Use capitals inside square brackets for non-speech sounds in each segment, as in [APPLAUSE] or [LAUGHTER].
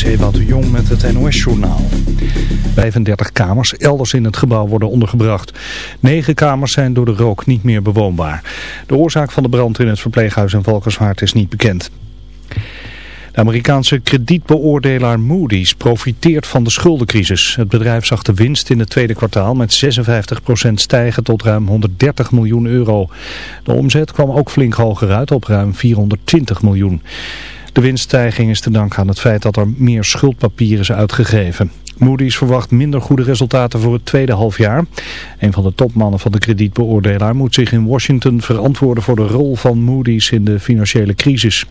is Ewout de Jong met het NOS-journaal. 35 kamers elders in het gebouw worden ondergebracht. Negen kamers zijn door de rook niet meer bewoonbaar. De oorzaak van de brand in het verpleeghuis in Valkenswaard is niet bekend. De Amerikaanse kredietbeoordelaar Moody's profiteert van de schuldencrisis. Het bedrijf zag de winst in het tweede kwartaal met 56% stijgen tot ruim 130 miljoen euro. De omzet kwam ook flink hoger uit op ruim 420 miljoen. De winststijging is te danken aan het feit dat er meer schuldpapier is uitgegeven. Moody's verwacht minder goede resultaten voor het tweede halfjaar. Een van de topmannen van de kredietbeoordelaar moet zich in Washington verantwoorden voor de rol van Moody's in de financiële crisis.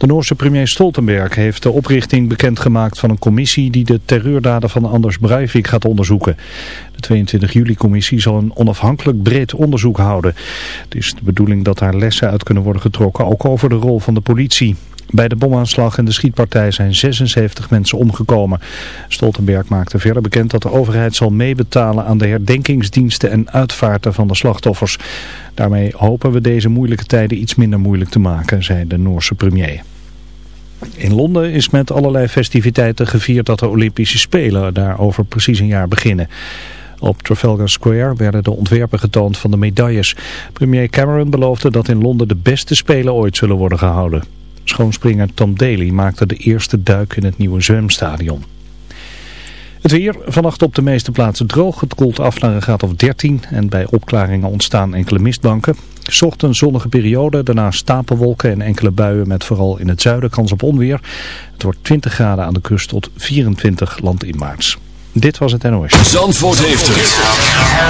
De Noorse premier Stoltenberg heeft de oprichting bekendgemaakt van een commissie die de terreurdaden van Anders Breivik gaat onderzoeken. De 22 juli-commissie zal een onafhankelijk breed onderzoek houden. Het is de bedoeling dat daar lessen uit kunnen worden getrokken, ook over de rol van de politie. Bij de bomaanslag en de schietpartij zijn 76 mensen omgekomen. Stoltenberg maakte verder bekend dat de overheid zal meebetalen aan de herdenkingsdiensten en uitvaarten van de slachtoffers. Daarmee hopen we deze moeilijke tijden iets minder moeilijk te maken, zei de Noorse premier. In Londen is met allerlei festiviteiten gevierd dat de Olympische Spelen daar over precies een jaar beginnen. Op Trafalgar Square werden de ontwerpen getoond van de medailles. Premier Cameron beloofde dat in Londen de beste Spelen ooit zullen worden gehouden. Schoonspringer Tom Daly maakte de eerste duik in het nieuwe zwemstadion. Het weer, vannacht op de meeste plaatsen droog. Het koelt af naar een graad of 13 en bij opklaringen ontstaan enkele mistbanken. Zocht een zonnige periode, daarna stapelwolken en enkele buien met vooral in het zuiden kans op onweer. Het wordt 20 graden aan de kust tot 24 land in maart. Dit was het NOS. Zandvoort heeft het.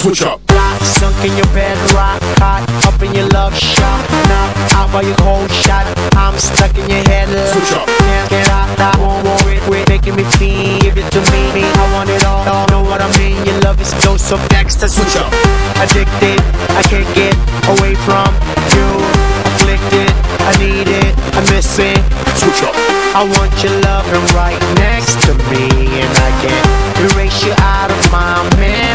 Switch up. Rock, sunk in your bed, rock hot, up in your love shot. Now, out by your cold shot, I'm stuck in your head. Switch up. Can't get out, I won't worry, quit making me feel. Give it to me, I want it all, all know what I mean. Your love is so, so next to Switch up. Addicted, I can't get away from you. Afflicted, I need it, I miss it. Switch up. I want your loving right next to me, and I can't erase you out of my memory.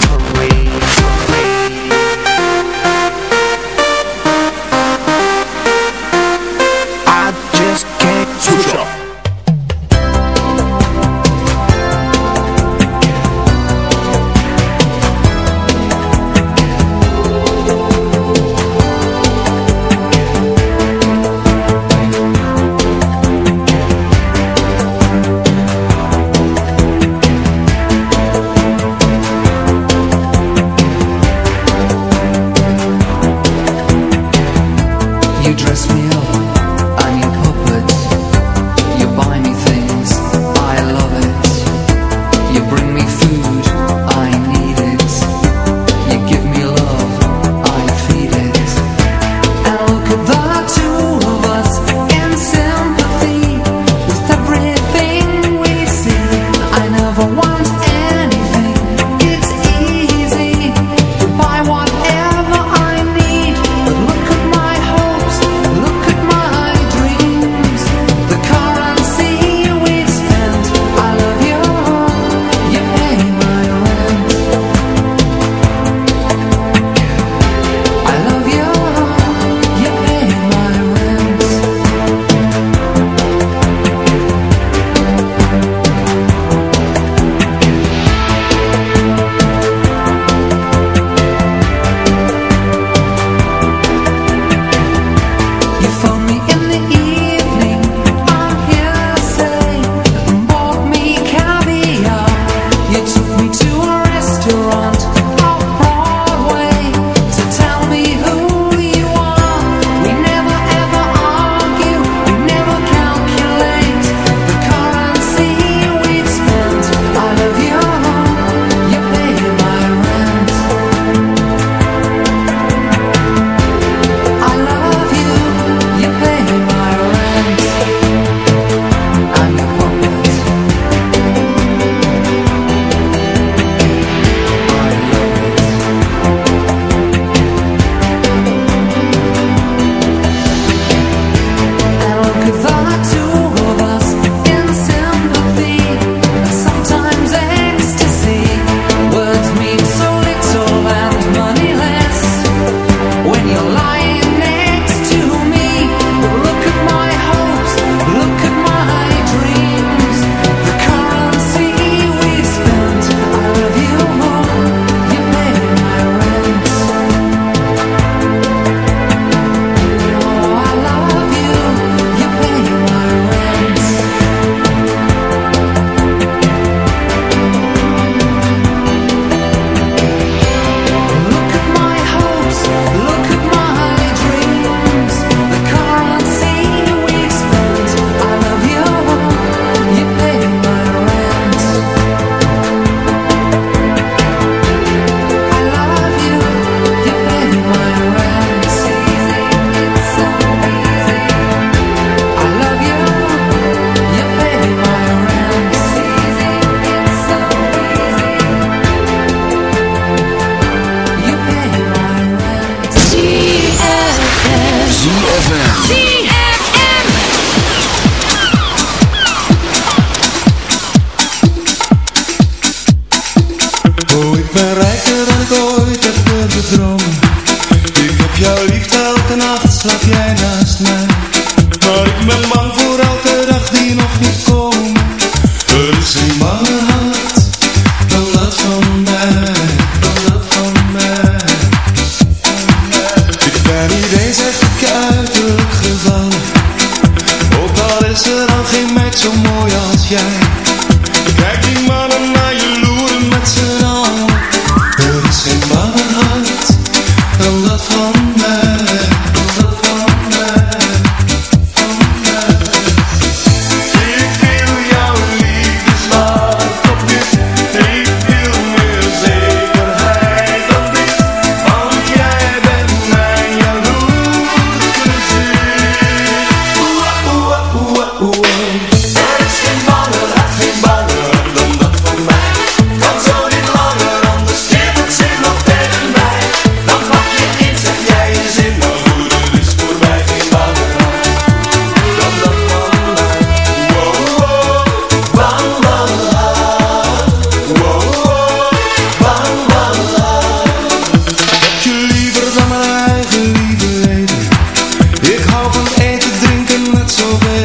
avond eten, drinken met zoveel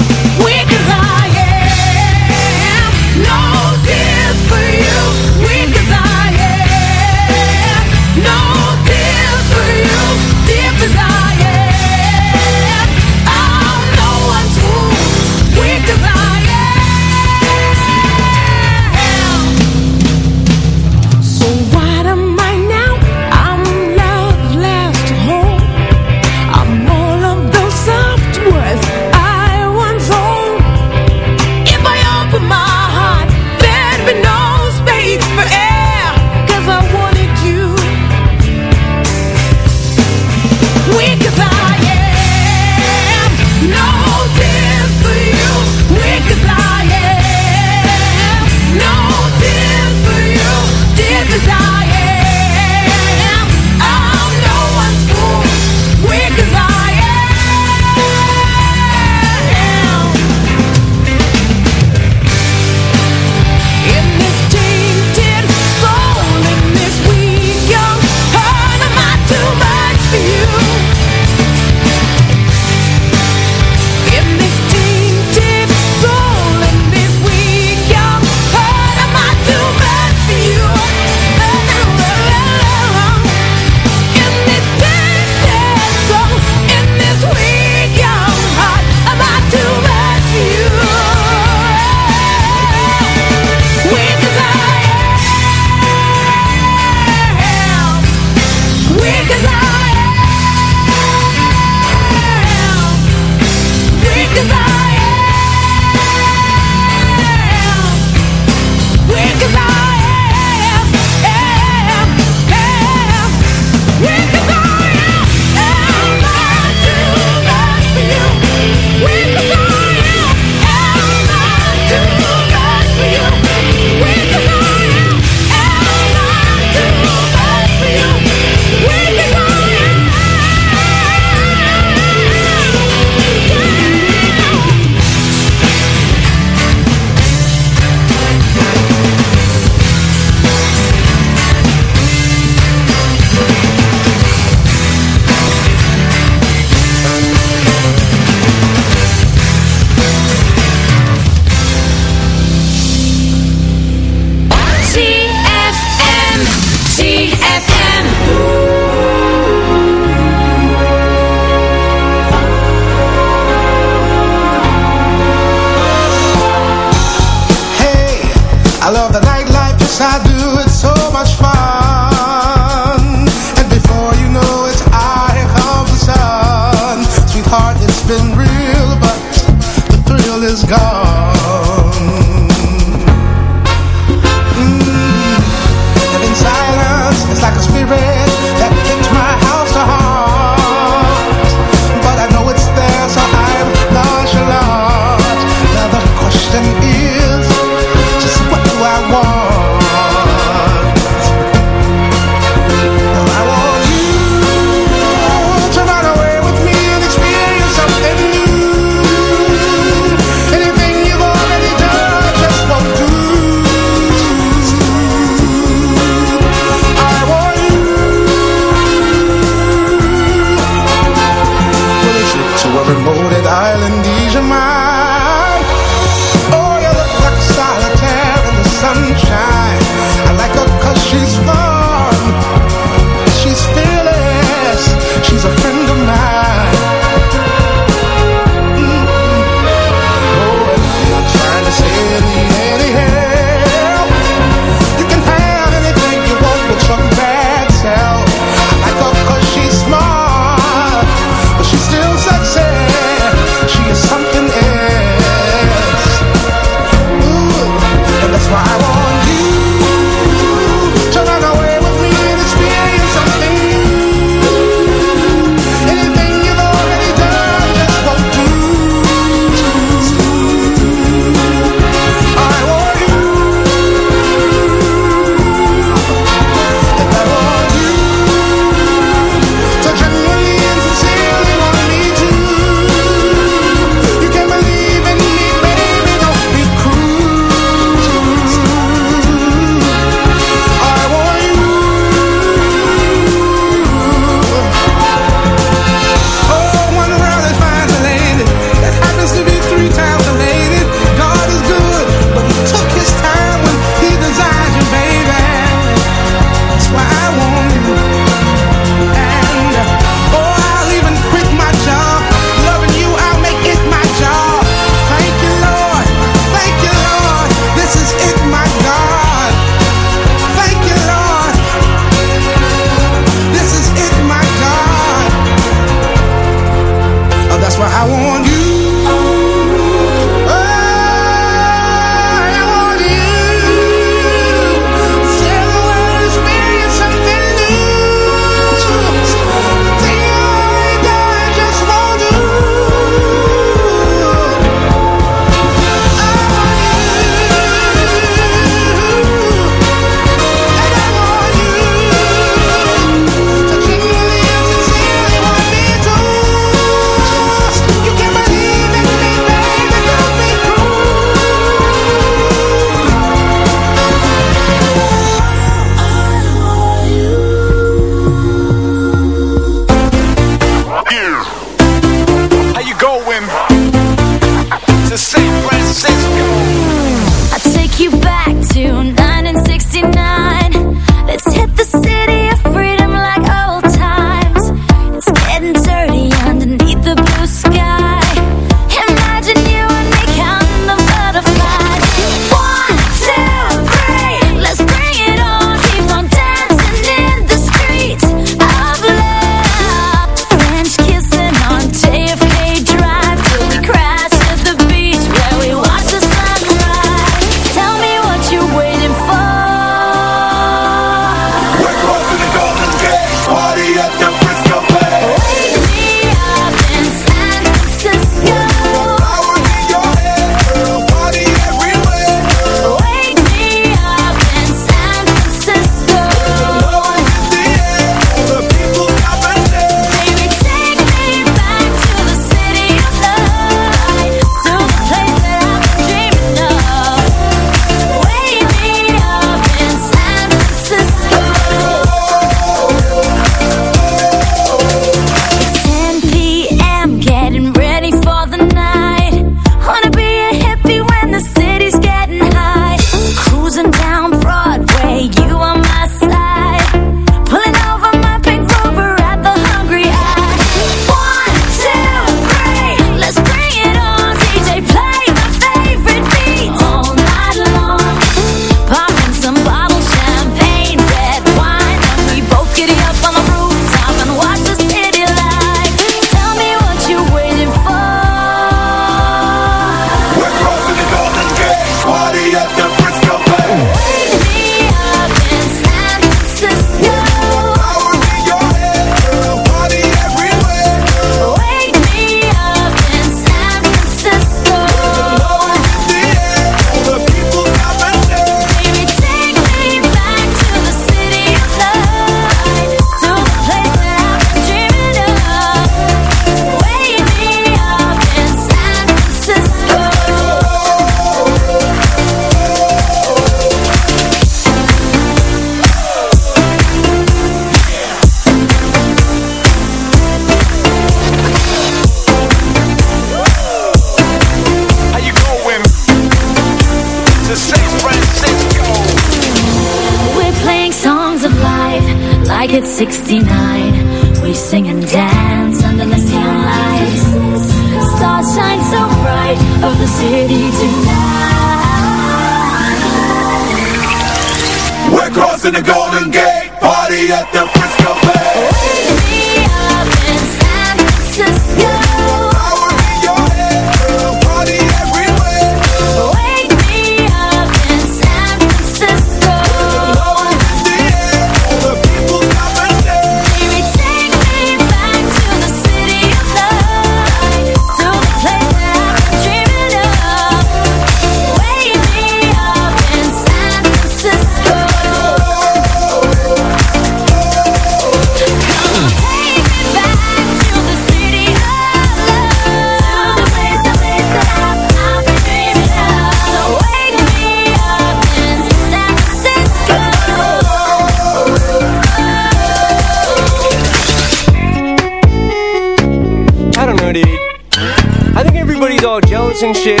And shit.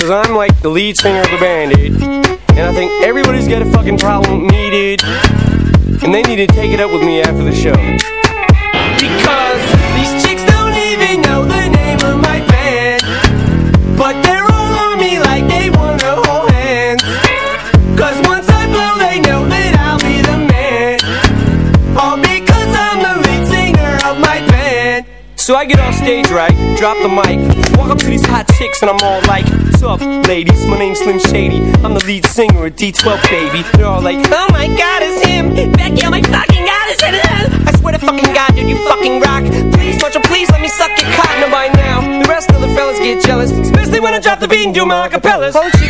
Cause I'm like the lead singer of the band. And I think everybody's got a fucking problem needed. And they need to take it up with me after the show. So I get off stage right, drop the mic, walk up to these hot chicks and I'm all like, What's up, ladies? My name's Slim Shady. I'm the lead singer of D12, baby. They're all like, Oh my god, it's him! Becky, oh my fucking god, it's him! I swear to fucking god, dude, you fucking rock. Please, Marshall, please let me suck your. Now by now, the rest of the fellas get jealous, especially when I drop the beat and do my acapellas. The chicks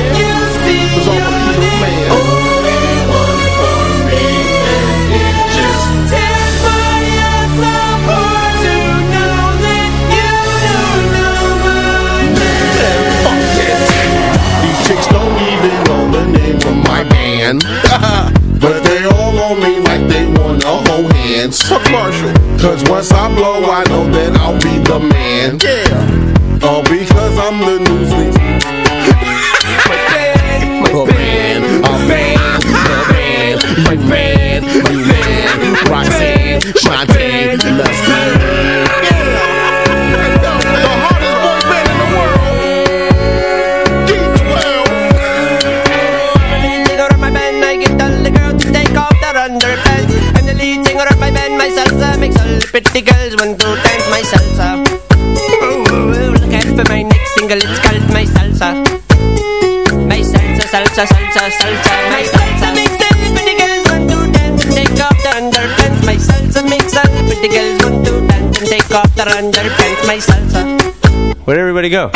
man. [LAUGHS] but they all on me like they wanna hold hands. Fuck Marshall. Cause once I blow, I know that I'll be the man. Yeah. All because I'm the news. [LAUGHS] my man, my man, my man, my man, my man, my man, Roxanne, Shanté, Lester. pretty girls One, two times my salsa. Ooh, look out for my next single It's called my salsa. My salsa, salsa, salsa, salsa My salsa makes all pretty girls One, two times and take off their underpants. My salsa makes all pretty girls One, two times and take off their underpants. My salsa. Where'd everybody go?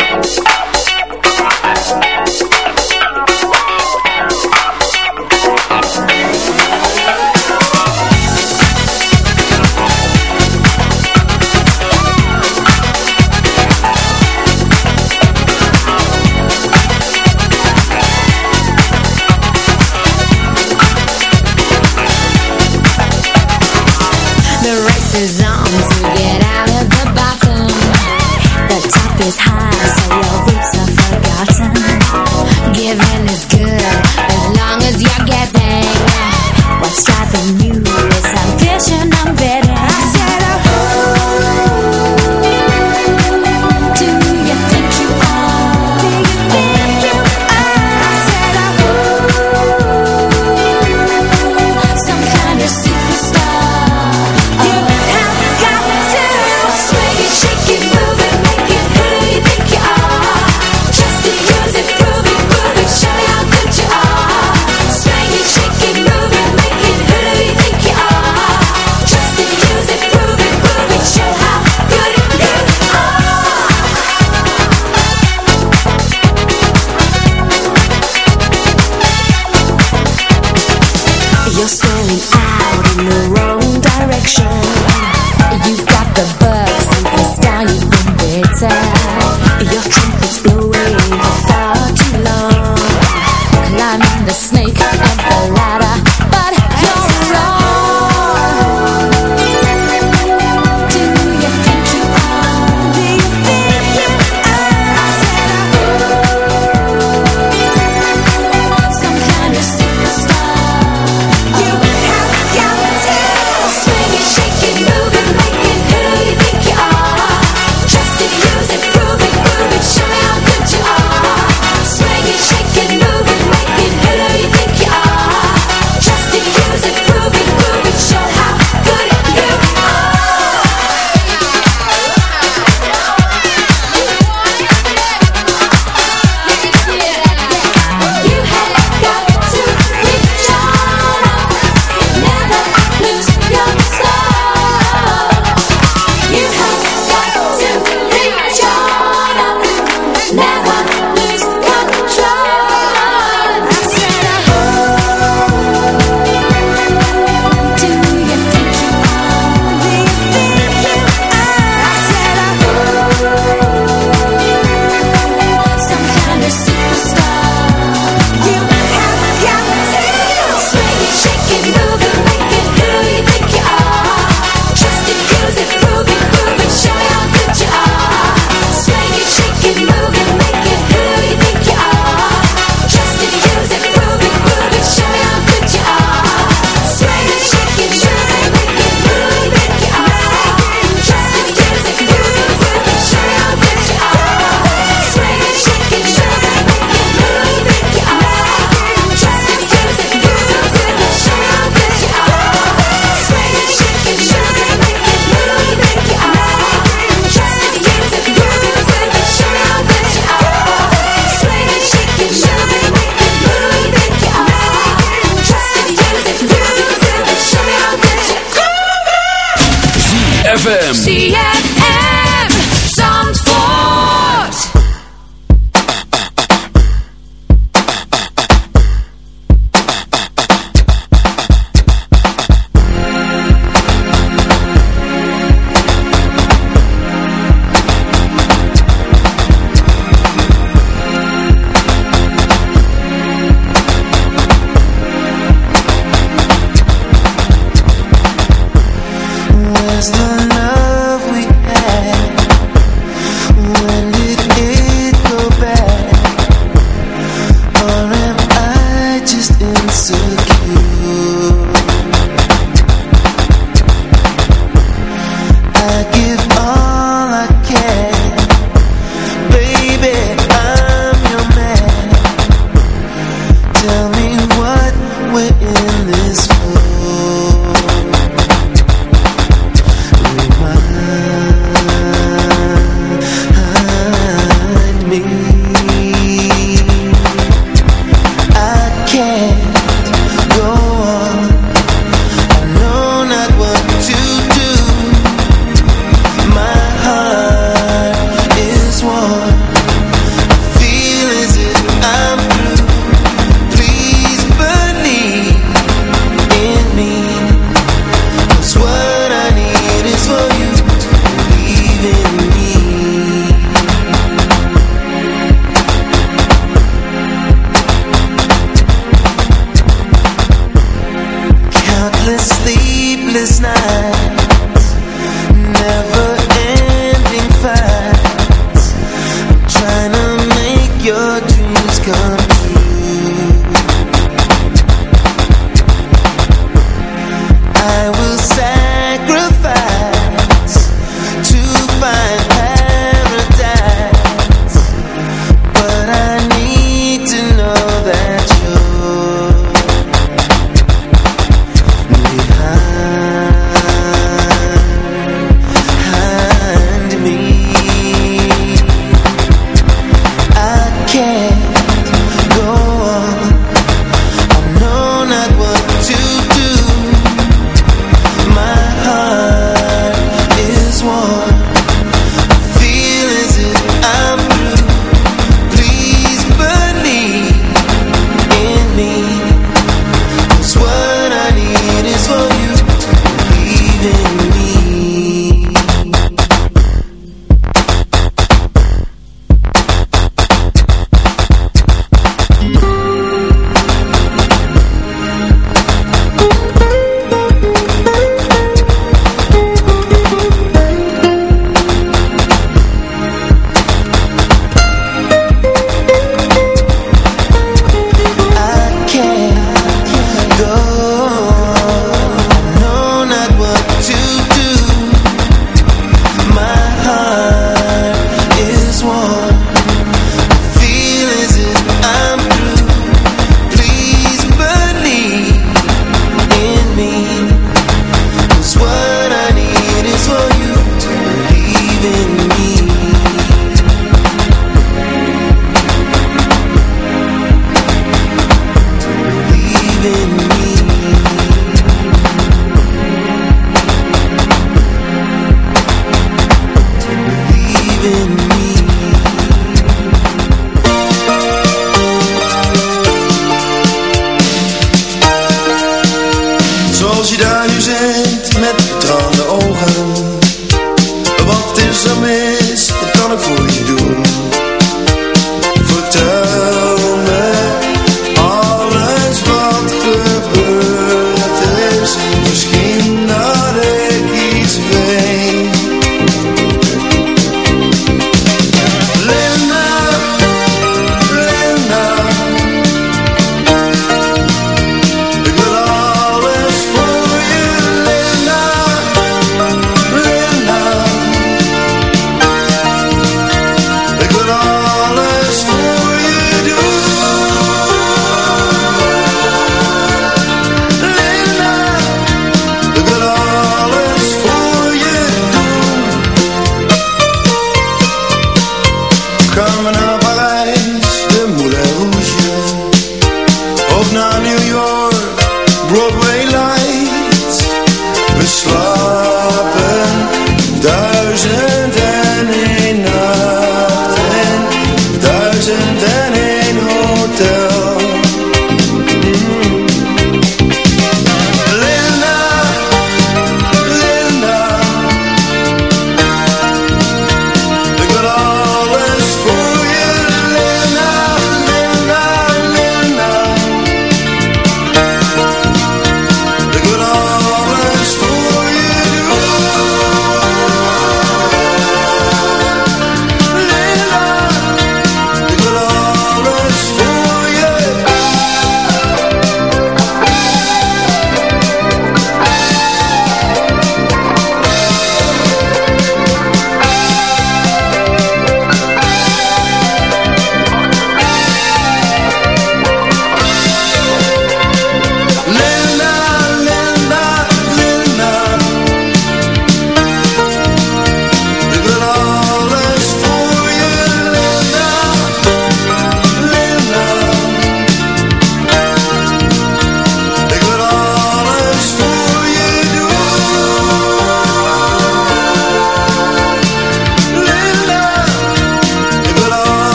illusion